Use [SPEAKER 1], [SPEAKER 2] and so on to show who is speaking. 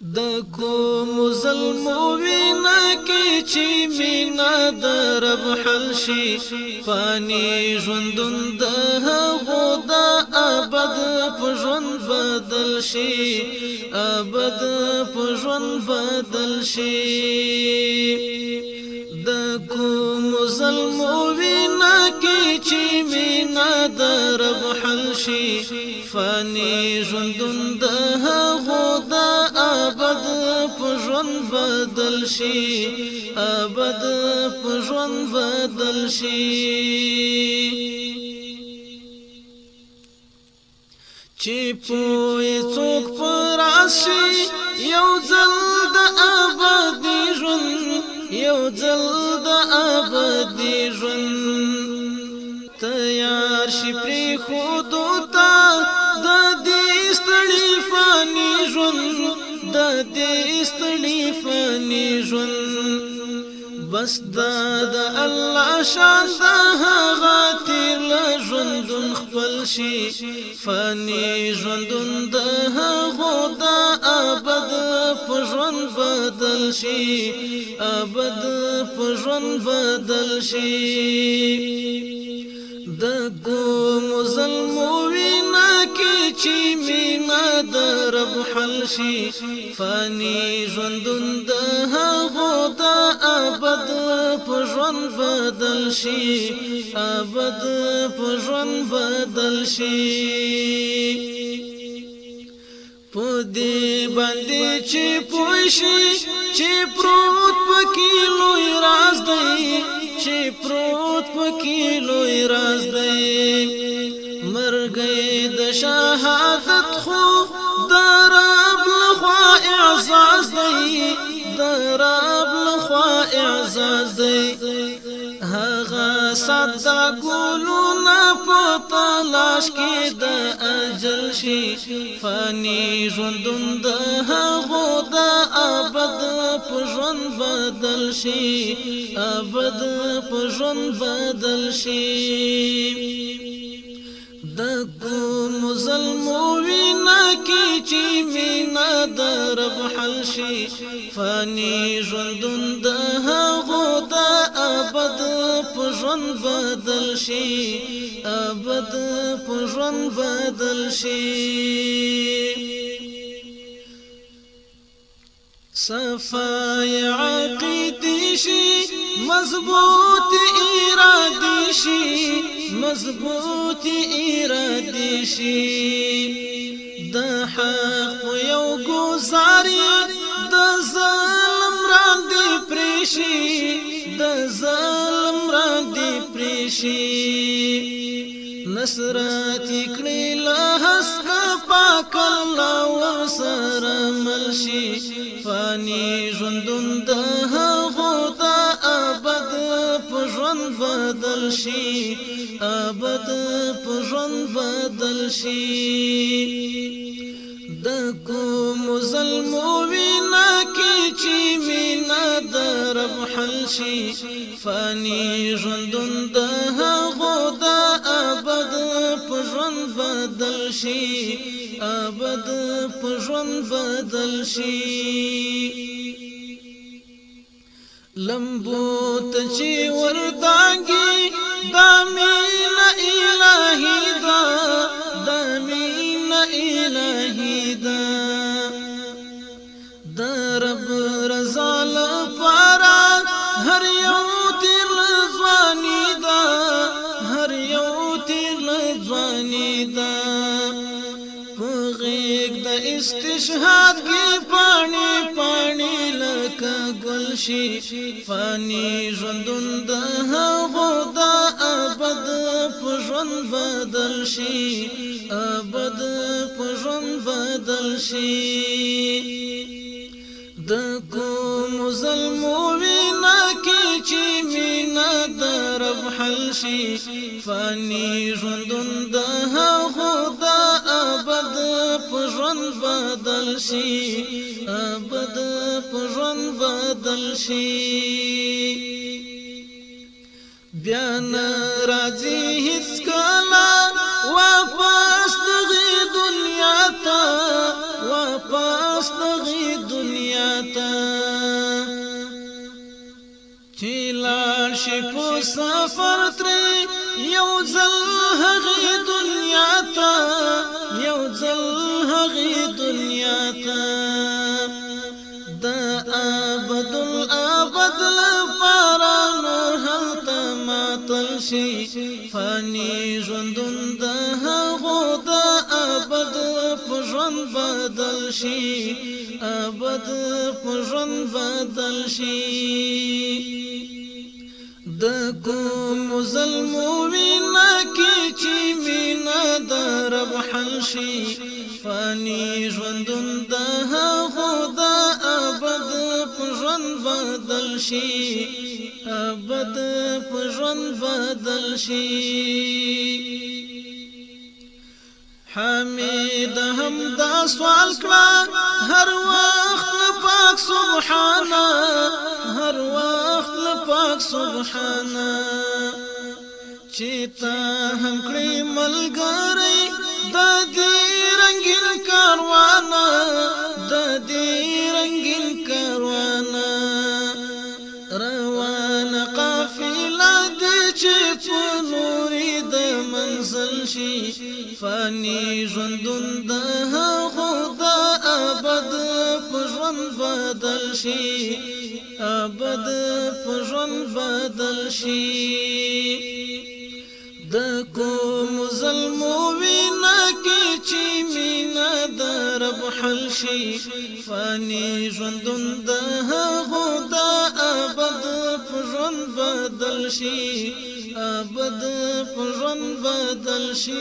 [SPEAKER 1] د کوم ظلموینا کې چې مینا د رب حلشي فانی ژوندون د هغو د ابد په ژوند بدل شي ابد په ژوند بدل شي د کوم ظلموینا کې چې مینا د رب حلشي فانی ژوندون د هغو د ژوند بدل شي ابد په ژوند بدل شي چې پوي څوک پر راشي یو ځل د ابدي ژوند یو ځل د ابدي ژوند تیار شي پر خود ته د فانی ژوند بس دا د الله شان دا هغه تیر ژوندون خپل شي فانی ژوندون د هغه دا ابد په ژوند بدل شي ابد په ژوند بدل شي د کوم ظلموي کې چې مینا د رب حل شي فانی ژوندون د ابد په ژوند بدل شي ابد په ژوند بدل شي پدې باندې چې پوښي چې پروت پکې لوی راز دی چې پروت پکې لوی راز دی مرګې د شاه آزادۍ هغه ساده ګلونه په تلاش کې د اجل شي فانی ژوندون د هغو د ابد په ژوند بدل شي ابد په ژوند بدل شي د کوم ظلموي نه کی چې مینا در حل شي فانی ژوندون د ژوند بدل شي ابد په ژوند بدل شي صفای عقیدی شي مضبوط ارادی شي مضبوط ارادی شي د حق یو گزاري د ظلم راندي پریشي د ظلم شي نصرت کړي له حسن پاک الله ورسر ملشي فاني ژوندون د هغه د ابد په ژوند بدل شي ابد په ژوند بدل شي د کوم ظلم وینا کی چې مینا در حل شي فانی ژوندون د شي ابد په ژوند بدل شي لمبو ته چې وردانګي دا مینا الهي دا ځواني دا پغیګ د استشهاد کې پانی پانی لکه گلشي فانی ژوندوند هغه دا ابد په ژوند بدل شي ابد په ژوند بدل شي د کوم ظلمو حل شي فاني ژوندون د هغو د ابد په ژوند بدل شي ابد په ژوند بدل شي بیا نه راځي هیڅ کله واپس دغه دنیا ته واپس دغه دنیا ته شي په سفر تر یو ځل هغه دنیا ته یو ځل هغه دنیا ته د ابد الابد لپاره نور هلته ماتل شي فانی ژوندون د هغه د ابد په ژوند بدل شي ابد په ژوند بدل شي د کوم ظلم وینا کی چې مینا د رب حنشي فانی ژوندون د هغه د ابد په ژوند بدل شي ابد په ژوند بدل شي حمید هم دا سوال کړه هر وخت پاک سبحانا هر وخت له پاک سبحانا چې تا هم کړې ملګری د دې ځل شي فانی ژوندون د هغو د ابد په ژوند بدل شي ابد په ژوند بدل شي د کوم ظلم وینا کې چې حل شي فاني ژوندون د هغو د ابد په ژوند بدل شي ابد په ژوند بدل شي